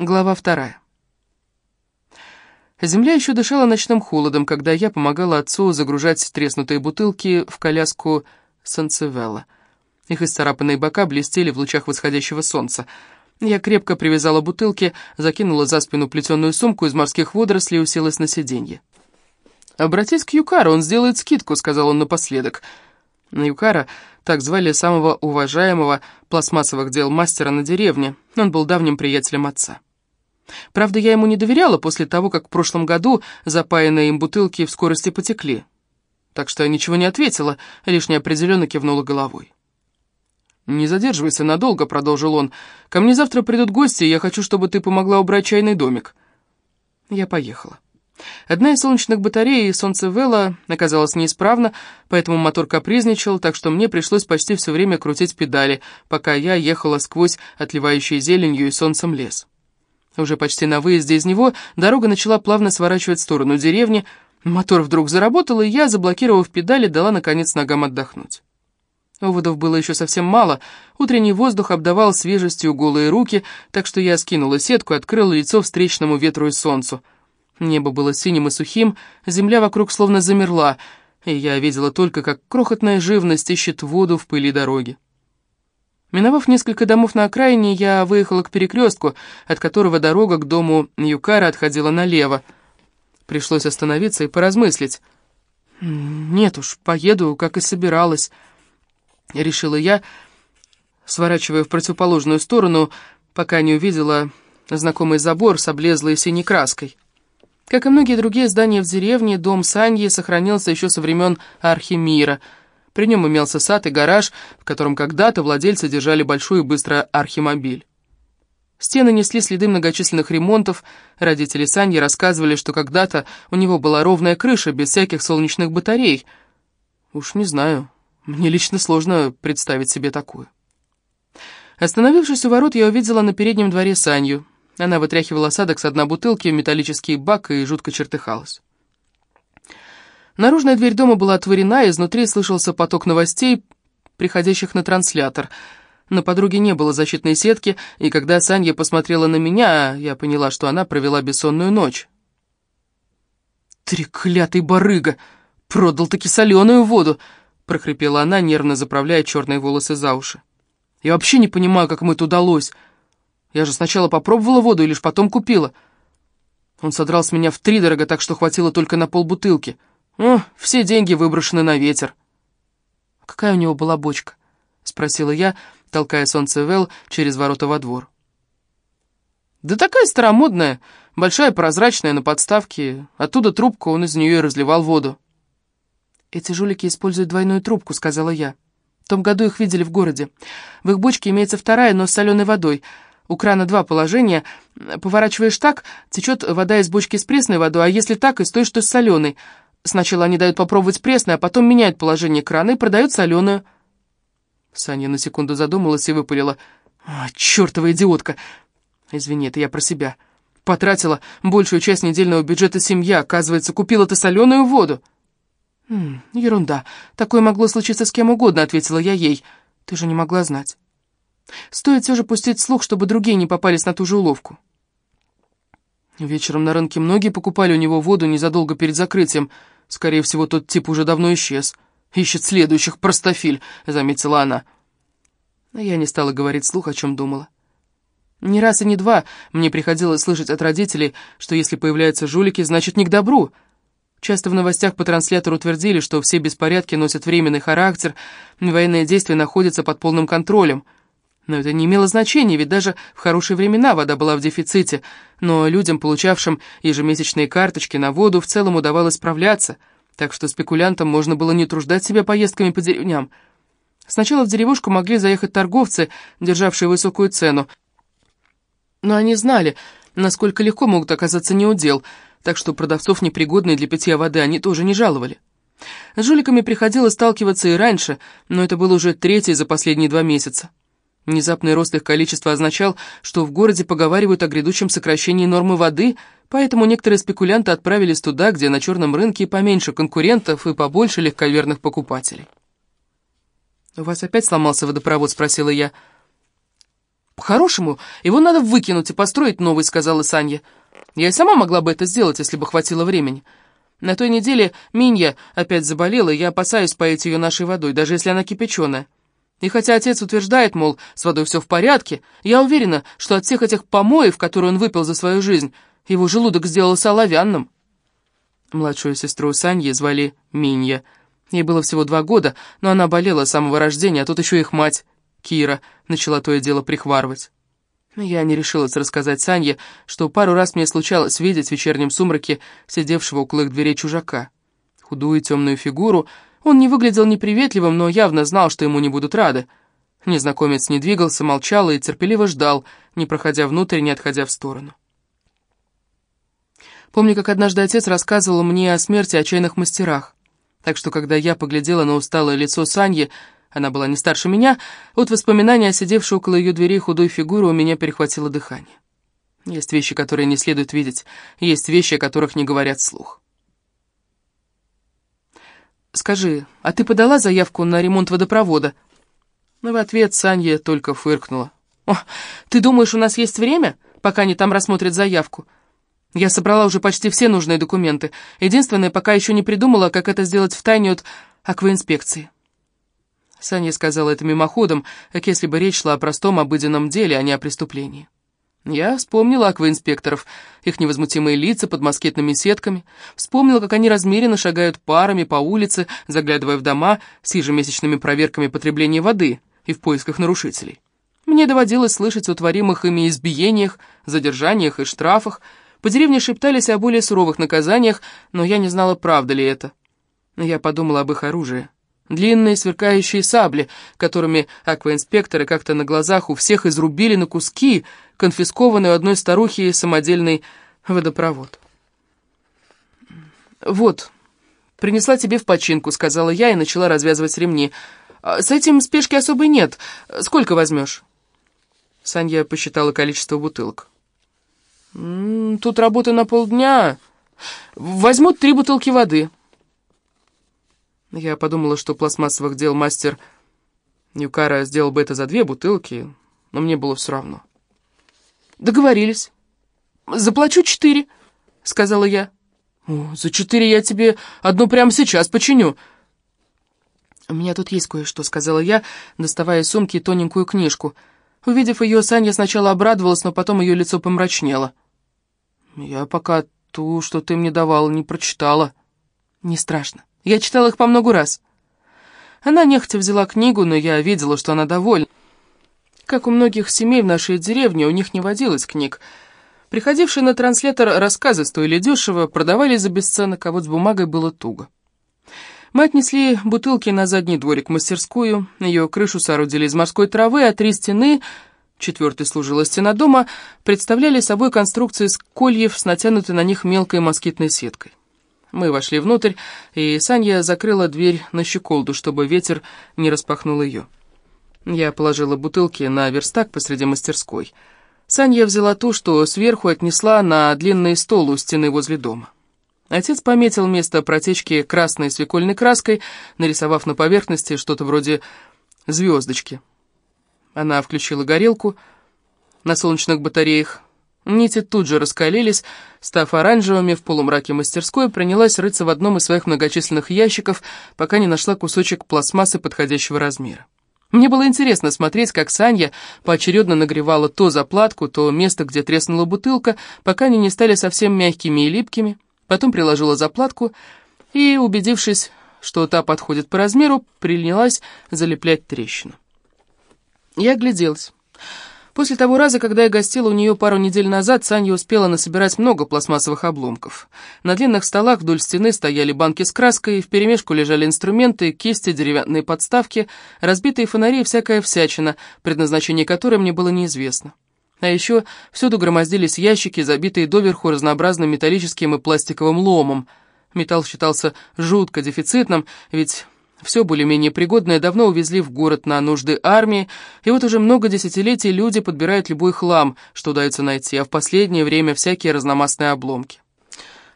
Глава вторая. Земля еще дышала ночным холодом, когда я помогала отцу загружать треснутые бутылки в коляску Санцевелла. Их исцарапанные бока блестели в лучах восходящего солнца. Я крепко привязала бутылки, закинула за спину плетеную сумку из морских водорослей и уселась на сиденье. «Обратись к Юкару, он сделает скидку», — сказал он напоследок. Юкара так звали самого уважаемого пластмассовых дел мастера на деревне. Он был давним приятелем отца. Правда, я ему не доверяла после того, как в прошлом году запаянные им бутылки в скорости потекли. Так что я ничего не ответила, лишь неопределенно кивнула головой. «Не задерживайся надолго», — продолжил он. «Ко мне завтра придут гости, и я хочу, чтобы ты помогла убрать чайный домик». Я поехала. Одна из солнечных батарей солнцевелла оказалась неисправна, поэтому мотор капризничал, так что мне пришлось почти все время крутить педали, пока я ехала сквозь отливающий зеленью и солнцем лес. Уже почти на выезде из него дорога начала плавно сворачивать в сторону деревни, мотор вдруг заработал, и я, заблокировав педали, дала, наконец, ногам отдохнуть. Оводов было еще совсем мало, утренний воздух обдавал свежестью голые руки, так что я скинула сетку и открыла лицо встречному ветру и солнцу. Небо было синим и сухим, земля вокруг словно замерла, и я видела только, как крохотная живность ищет воду в пыли дороги. Миновав несколько домов на окраине, я выехала к перекрестку, от которого дорога к дому Юкара отходила налево. Пришлось остановиться и поразмыслить. «Нет уж, поеду, как и собиралась», — решила я, сворачивая в противоположную сторону, пока не увидела знакомый забор с облезлой синей краской. Как и многие другие здания в деревне, дом Саньи сохранился еще со времен Архимира — при нем имелся сад и гараж, в котором когда-то владельцы держали большой и быстрый архимобиль. Стены несли следы многочисленных ремонтов. Родители Саньи рассказывали, что когда-то у него была ровная крыша, без всяких солнечных батарей. Уж не знаю, мне лично сложно представить себе такую. Остановившись у ворот, я увидела на переднем дворе Санью. Она вытряхивала осадок с одной бутылки в металлический бак и жутко чертыхалась. Наружная дверь дома была отворена, и изнутри слышался поток новостей, приходящих на транслятор. На подруге не было защитной сетки, и когда Санья посмотрела на меня, я поняла, что она провела бессонную ночь. «Треклятый барыга! Продал-таки соленую воду!» — прохрипела она, нервно заправляя черные волосы за уши. «Я вообще не понимаю, как ему это удалось. Я же сначала попробовала воду и лишь потом купила. Он содрал с меня втридорого, так что хватило только на полбутылки». «О, все деньги выброшены на ветер». «Какая у него была бочка?» — спросила я, толкая солнце Вэл через ворота во двор. «Да такая старомодная, большая прозрачная на подставке. Оттуда трубку, он из нее и разливал воду». «Эти жулики используют двойную трубку», — сказала я. «В том году их видели в городе. В их бочке имеется вторая, но с соленой водой. У крана два положения. Поворачиваешь так, течет вода из бочки с пресной водой, а если так, из той, что с соленой». Сначала они дают попробовать пресное, а потом меняют положение крана и продают соленую. Саня на секунду задумалась и выпалила. «А, чертова идиотка! Извини, это я про себя. Потратила большую часть недельного бюджета семья, оказывается, купила ты соленую воду». «М -м, «Ерунда. Такое могло случиться с кем угодно», — ответила я ей. «Ты же не могла знать. Стоит все же пустить слух, чтобы другие не попались на ту же уловку». Вечером на рынке многие покупали у него воду незадолго перед закрытием — Скорее всего, тот тип уже давно исчез. Ищет следующих, простофиль», — заметила она. А я не стала говорить слух, о чем думала. Не раз и не два мне приходилось слышать от родителей, что если появляются жулики, значит не к добру. Часто в новостях по транслятору твердили, что все беспорядки носят временный характер, военные действия находятся под полным контролем — но это не имело значения, ведь даже в хорошие времена вода была в дефиците, но людям, получавшим ежемесячные карточки на воду, в целом удавалось справляться, так что спекулянтам можно было не труждать себя поездками по деревням. Сначала в деревушку могли заехать торговцы, державшие высокую цену, но они знали, насколько легко могут оказаться неудел, так что продавцов, непригодные для питья воды, они тоже не жаловали. С жуликами приходилось сталкиваться и раньше, но это было уже третье за последние два месяца. Внезапный рост их количества означал, что в городе поговаривают о грядущем сокращении нормы воды, поэтому некоторые спекулянты отправились туда, где на черном рынке поменьше конкурентов и побольше легковерных покупателей. «У вас опять сломался водопровод?» — спросила я. «По-хорошему, его надо выкинуть и построить новый», — сказала Санья. «Я и сама могла бы это сделать, если бы хватило времени. На той неделе Минья опять заболела, и я опасаюсь поить ее нашей водой, даже если она кипяченая. И хотя отец утверждает, мол, с водой все в порядке, я уверена, что от всех этих помоев, которые он выпил за свою жизнь, его желудок сделался оловянным». Младшую сестру Саньи звали Минья. Ей было всего два года, но она болела с самого рождения, а тут еще их мать, Кира, начала то и дело прихварывать. Я не решилась рассказать Санье, что пару раз мне случалось видеть в вечернем сумраке сидевшего около их дверей чужака. Худую темную фигуру, он не выглядел неприветливым, но явно знал, что ему не будут рады. Незнакомец не двигался, молчал и терпеливо ждал, не проходя внутрь, не отходя в сторону. Помню, как однажды отец рассказывал мне о смерти отчаянных мастерах. Так что, когда я поглядела на усталое лицо Саньи, она была не старше меня, от воспоминания о сидевшей около ее дверей худой фигуры у меня перехватило дыхание. Есть вещи, которые не следует видеть, есть вещи, о которых не говорят слух. «Скажи, а ты подала заявку на ремонт водопровода?» Но в ответ Санья только фыркнула. «О, ты думаешь, у нас есть время, пока они там рассмотрят заявку? Я собрала уже почти все нужные документы. Единственное, пока еще не придумала, как это сделать в тайне от акваинспекции. Саня сказала это мимоходом, как если бы речь шла о простом обыденном деле, а не о преступлении. Я вспомнила акваинспекторов, их невозмутимые лица под москетными сетками, вспомнила, как они размеренно шагают парами по улице, заглядывая в дома с ежемесячными проверками потребления воды и в поисках нарушителей. Мне доводилось слышать о творимых ими избиениях, задержаниях и штрафах, по деревне шептались о более суровых наказаниях, но я не знала, правда ли это. Я подумала об их оружии. Длинные сверкающие сабли, которыми акваинспекторы как-то на глазах у всех изрубили на куски, конфискованный у одной старухи самодельный водопровод. «Вот, принесла тебе в починку», — сказала я и начала развязывать ремни. «А «С этим спешки особой нет. Сколько возьмешь?» Санья посчитала количество бутылок. «Тут работа на полдня. Возьму три бутылки воды». Я подумала, что пластмассовых дел мастер Ньюкара сделал бы это за две бутылки, но мне было все равно. «Договорились. Заплачу четыре», — сказала я. О, «За четыре я тебе одну прямо сейчас починю». «У меня тут есть кое-что», — сказала я, доставая из сумки тоненькую книжку. Увидев ее, Саня сначала обрадовалась, но потом ее лицо помрачнело. «Я пока ту, что ты мне давала, не прочитала». «Не страшно. Я читала их по много раз». Она нехотя взяла книгу, но я видела, что она довольна. Как у многих семей в нашей деревне, у них не водилось книг. Приходившие на транслятор рассказы стоили дешево, продавались за бесценок, а вот с бумагой было туго. Мы отнесли бутылки на задний дворик мастерскую, ее крышу соорудили из морской травы, а три стены четвертой служила стена дома, представляли собой конструкции из кольев с натянутой на них мелкой москитной сеткой. Мы вошли внутрь, и Санья закрыла дверь на щеколду, чтобы ветер не распахнул ее. Я положила бутылки на верстак посреди мастерской. Санья взяла ту, что сверху отнесла на длинный стол у стены возле дома. Отец пометил место протечки красной свекольной краской, нарисовав на поверхности что-то вроде звездочки. Она включила горелку на солнечных батареях. Нити тут же раскалились, став оранжевыми в полумраке мастерской, принялась рыться в одном из своих многочисленных ящиков, пока не нашла кусочек пластмассы подходящего размера. Мне было интересно смотреть, как Санья поочередно нагревала то заплатку, то место, где треснула бутылка, пока они не стали совсем мягкими и липкими. Потом приложила заплатку и, убедившись, что та подходит по размеру, принялась залеплять трещину. Я огляделась. После того раза, когда я гостила у нее пару недель назад, Саня успела насобирать много пластмассовых обломков. На длинных столах вдоль стены стояли банки с краской, вперемешку лежали инструменты, кисти, деревянные подставки, разбитые фонари и всякая всячина, предназначение которой мне было неизвестно. А еще всюду громоздились ящики, забитые доверху разнообразным металлическим и пластиковым ломом. Металл считался жутко дефицитным, ведь все более-менее пригодное давно увезли в город на нужды армии, и вот уже много десятилетий люди подбирают любой хлам, что удается найти, а в последнее время всякие разномастные обломки.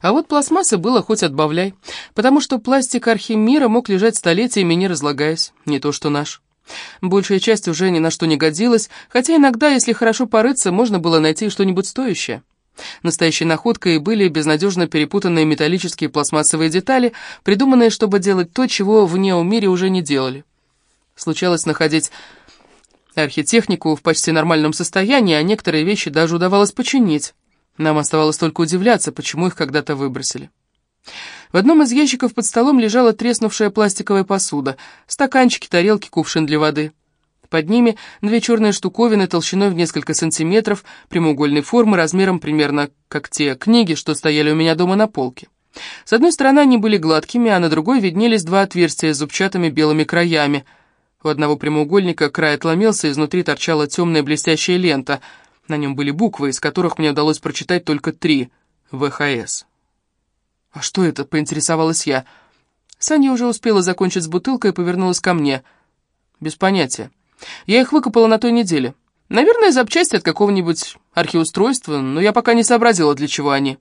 А вот пластмассы было хоть отбавляй, потому что пластик архимира мог лежать столетиями, не разлагаясь, не то что наш. Большая часть уже ни на что не годилась, хотя иногда, если хорошо порыться, можно было найти что-нибудь стоящее. Настоящей находкой были безнадежно перепутанные металлические пластмассовые детали, придуманные, чтобы делать то, чего в неомире уже не делали. Случалось находить архитехнику в почти нормальном состоянии, а некоторые вещи даже удавалось починить. Нам оставалось только удивляться, почему их когда-то выбросили. В одном из ящиков под столом лежала треснувшая пластиковая посуда, стаканчики, тарелки, кувшин для воды. Под ними две черные штуковины толщиной в несколько сантиметров, прямоугольной формы, размером примерно как те книги, что стояли у меня дома на полке. С одной стороны они были гладкими, а на другой виднелись два отверстия с зубчатыми белыми краями. У одного прямоугольника край отломился, изнутри торчала темная блестящая лента. На нем были буквы, из которых мне удалось прочитать только три — ВХС. «А что это?» — поинтересовалась я. Саня уже успела закончить с бутылкой и повернулась ко мне. «Без понятия. Я их выкопала на той неделе. Наверное, запчасти от какого-нибудь архиустройства, но я пока не сообразила, для чего они».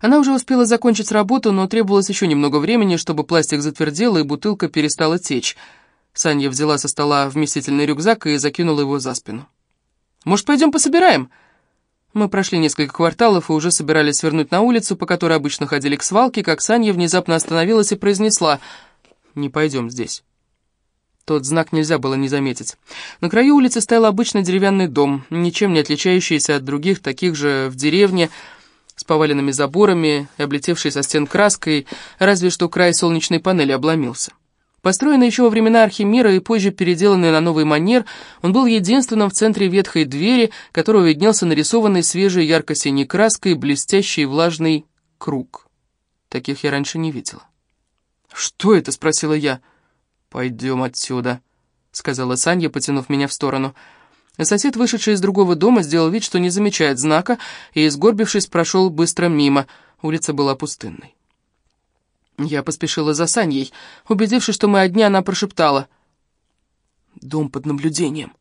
Она уже успела закончить работу, но требовалось еще немного времени, чтобы пластик затвердел и бутылка перестала течь. Саня взяла со стола вместительный рюкзак и закинула его за спину. «Может, пойдем пособираем?» Мы прошли несколько кварталов и уже собирались свернуть на улицу, по которой обычно ходили к свалке, как Саня внезапно остановилась и произнесла «Не пойдем здесь». Тот знак нельзя было не заметить. На краю улицы стоял обычный деревянный дом, ничем не отличающийся от других, таких же в деревне, с поваленными заборами и облетевший со стен краской, разве что край солнечной панели обломился. Построенный еще во времена Архимира и позже переделанный на новый манер, он был единственным в центре ветхой двери, которого виднелся нарисованный свежей ярко-синей краской блестящий влажный круг. Таких я раньше не видела. «Что это?» — спросила я. «Пойдем отсюда», — сказала Санья, потянув меня в сторону. Сосед, вышедший из другого дома, сделал вид, что не замечает знака, и, сгорбившись, прошел быстро мимо. Улица была пустынной. Я поспешила за Саньей. Убедившись, что мы одни, она прошептала. «Дом под наблюдением.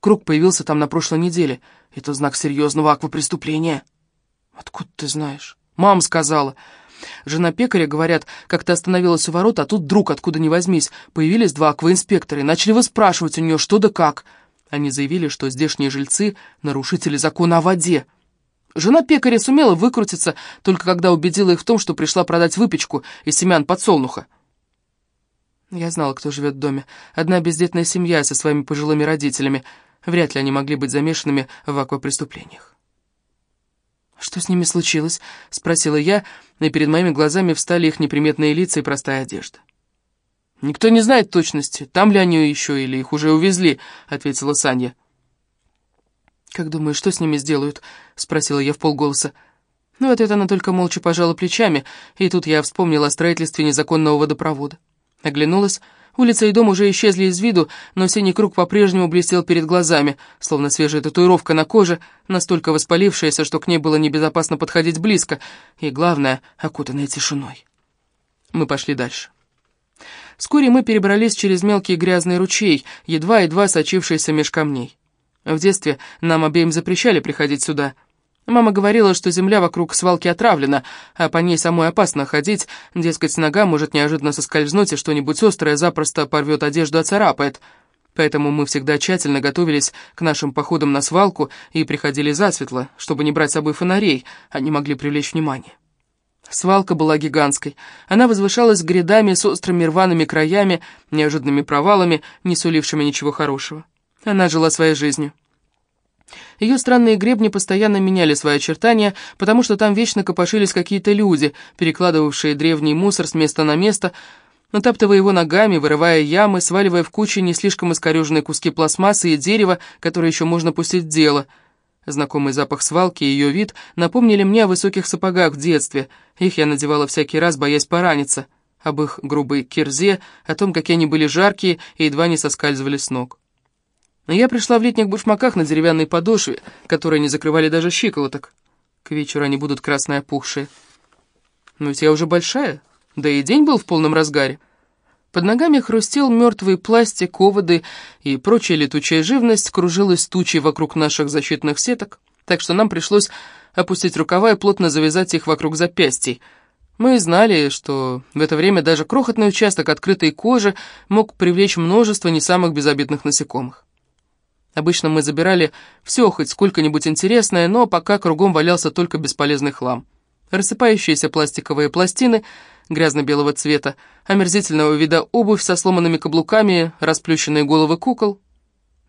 Круг появился там на прошлой неделе. Это знак серьезного аквапреступления». «Откуда ты знаешь?» «Мама сказала». Жена пекаря, говорят, как-то остановилась у ворот, а тут вдруг, откуда ни возьмись, появились два акваинспектора и начали выспрашивать у нее, что да как. Они заявили, что здешние жильцы — нарушители закона о воде. Жена пекаря сумела выкрутиться, только когда убедила их в том, что пришла продать выпечку из семян подсолнуха. Я знала, кто живет в доме. Одна бездетная семья со своими пожилыми родителями. Вряд ли они могли быть замешанными в аквапреступлениях. «Что с ними случилось?» — спросила я, и перед моими глазами встали их неприметные лица и простая одежда. «Никто не знает точности, там ли они еще или их уже увезли», — ответила Саня. «Как думаешь, что с ними сделают?» — спросила я в полголоса. Ну, ответ она только молча пожала плечами, и тут я вспомнила о строительстве незаконного водопровода. Оглянулась. Улица и дом уже исчезли из виду, но синий круг по-прежнему блестел перед глазами, словно свежая татуировка на коже, настолько воспалившаяся, что к ней было небезопасно подходить близко, и, главное, окутанная тишиной. Мы пошли дальше. Вскоре мы перебрались через мелкий грязный ручей, едва-едва сочившийся меж камней. В детстве нам обеим запрещали приходить сюда. Мама говорила, что земля вокруг свалки отравлена, а по ней самой опасно ходить, дескать, нога может неожиданно соскользнуть, и что-нибудь острое запросто порвет одежду, оцарапает. Поэтому мы всегда тщательно готовились к нашим походам на свалку и приходили засветло, чтобы не брать с собой фонарей, они могли привлечь внимание. Свалка была гигантской. Она возвышалась грядами с острыми рваными краями, неожиданными провалами, не сулившими ничего хорошего. Она жила своей жизнью. Ее странные гребни постоянно меняли свои очертания, потому что там вечно копошились какие-то люди, перекладывавшие древний мусор с места на место, натаптывая его ногами, вырывая ямы, сваливая в кучи не слишком искореженные куски пластмассы и дерева, которые еще можно пустить в дело. Знакомый запах свалки и ее вид напомнили мне о высоких сапогах в детстве. Их я надевала всякий раз, боясь пораниться. Об их грубой кирзе, о том, какие они были жаркие и едва не соскальзывали с ног. Но я пришла в летних башмаках на деревянной подошве, которые не закрывали даже щиколоток. К вечеру они будут красные опухшие. Но ведь я уже большая, да и день был в полном разгаре. Под ногами хрустел мертвый пластик, оводы и прочая летучая живность кружилась тучей вокруг наших защитных сеток, так что нам пришлось опустить рукава и плотно завязать их вокруг запястий. Мы знали, что в это время даже крохотный участок открытой кожи мог привлечь множество не самых безобидных насекомых. Обычно мы забирали все хоть сколько-нибудь интересное, но пока кругом валялся только бесполезный хлам. Рассыпающиеся пластиковые пластины грязно-белого цвета, омерзительного вида обувь со сломанными каблуками, расплющенные головы кукол.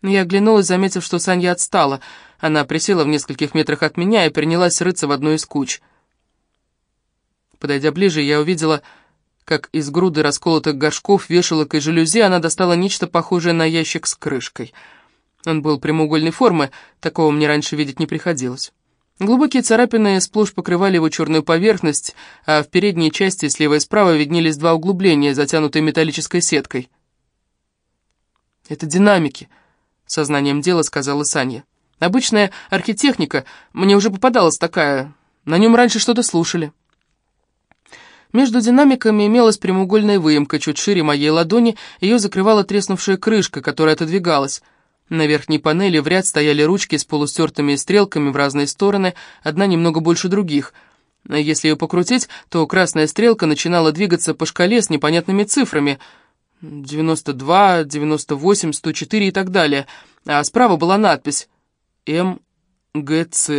Я оглянулась, заметив, что Саня отстала. Она присела в нескольких метрах от меня и принялась рыться в одной из куч. Подойдя ближе, я увидела, как из груды расколотых горшков, вешалок и жалюзи она достала нечто похожее на ящик с крышкой. Он был прямоугольной формы, такого мне раньше видеть не приходилось. Глубокие царапины сплошь покрывали его черную поверхность, а в передней части слева и справа виднелись два углубления, затянутые металлической сеткой. «Это динамики», — сознанием дела сказала Саня. «Обычная архитехника, мне уже попадалась такая, на нем раньше что-то слушали». Между динамиками имелась прямоугольная выемка, чуть шире моей ладони, ее закрывала треснувшая крышка, которая отодвигалась. На верхней панели в ряд стояли ручки с полустертыми стрелками в разные стороны, одна немного больше других. Если ее покрутить, то красная стрелка начинала двигаться по шкале с непонятными цифрами. 92, 98, 104 и так далее. А справа была надпись «МГЦ».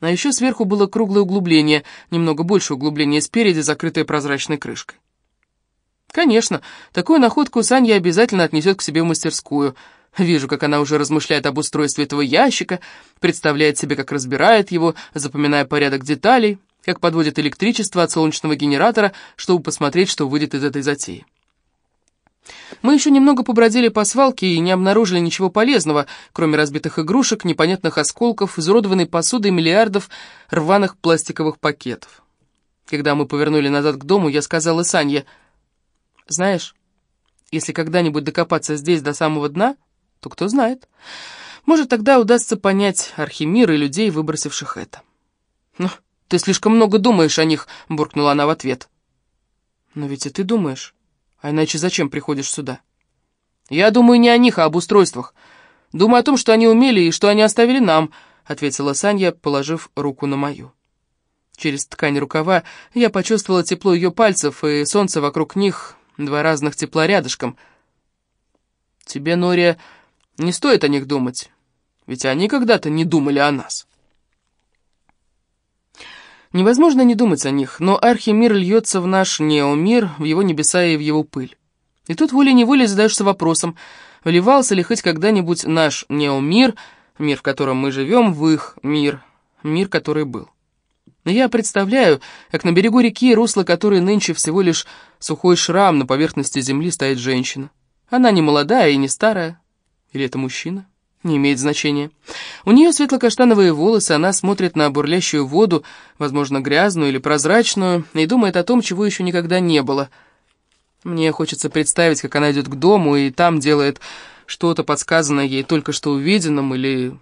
А еще сверху было круглое углубление, немного больше углубления спереди, закрытое прозрачной крышкой. Конечно, такую находку Саня обязательно отнесет к себе в мастерскую. Вижу, как она уже размышляет об устройстве этого ящика, представляет себе, как разбирает его, запоминая порядок деталей, как подводит электричество от солнечного генератора, чтобы посмотреть, что выйдет из этой затеи. Мы еще немного побродили по свалке и не обнаружили ничего полезного, кроме разбитых игрушек, непонятных осколков, изуродованной посуды и миллиардов рваных пластиковых пакетов. Когда мы повернули назад к дому, я сказала Санье, «Знаешь, если когда-нибудь докопаться здесь до самого дна, то кто знает. Может, тогда удастся понять Архимир и людей, выбросивших это». «Ну, ты слишком много думаешь о них», — буркнула она в ответ. «Но ведь и ты думаешь». А иначе зачем приходишь сюда? Я думаю не о них, а об устройствах. Думаю о том, что они умели и что они оставили нам, ответила Саня, положив руку на мою. Через ткань рукава я почувствовала тепло ее пальцев и солнце вокруг них, два разных тепла рядышком. Тебе, Нория, не стоит о них думать, ведь они когда-то не думали о нас. Невозможно не думать о них, но архимир льется в наш неомир, в его небеса и в его пыль. И тут волей-неволей задаешься вопросом, вливался ли хоть когда-нибудь наш неомир, мир, в котором мы живем, в их мир, мир, который был. Я представляю, как на берегу реки, русло которой нынче всего лишь сухой шрам на поверхности земли стоит женщина. Она не молодая и не старая. Или это мужчина? Не имеет значения. У нее светло-каштановые волосы, она смотрит на бурлящую воду, возможно, грязную или прозрачную, и думает о том, чего еще никогда не было. Мне хочется представить, как она идет к дому и там делает что-то подсказанное ей только что увиденным или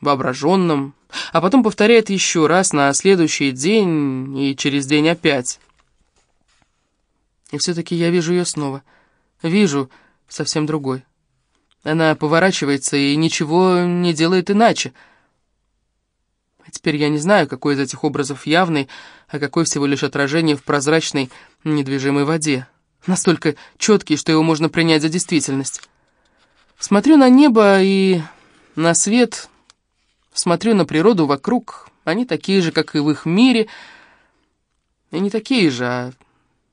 воображенным, а потом повторяет еще раз на следующий день и через день опять. И все-таки я вижу ее снова. Вижу совсем другой. Она поворачивается и ничего не делает иначе. А теперь я не знаю, какой из этих образов явный, а какой всего лишь отражение в прозрачной недвижимой воде. Настолько четкий, что его можно принять за действительность. Смотрю на небо и на свет, смотрю на природу вокруг. Они такие же, как и в их мире. И не такие же, а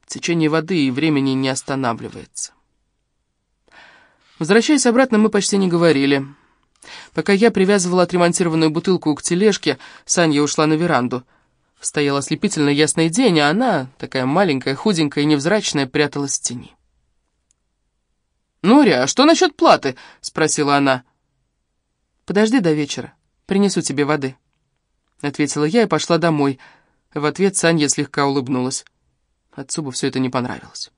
течение воды и времени не останавливается. Возвращаясь обратно, мы почти не говорили. Пока я привязывала отремонтированную бутылку к тележке, Саня ушла на веранду. Стоял ослепительно ясный день, а она, такая маленькая, худенькая и невзрачная, пряталась в тени. «Норя, а что насчет платы?» — спросила она. «Подожди до вечера, принесу тебе воды», — ответила я и пошла домой. В ответ Саня слегка улыбнулась. Отцу бы все это не понравилось.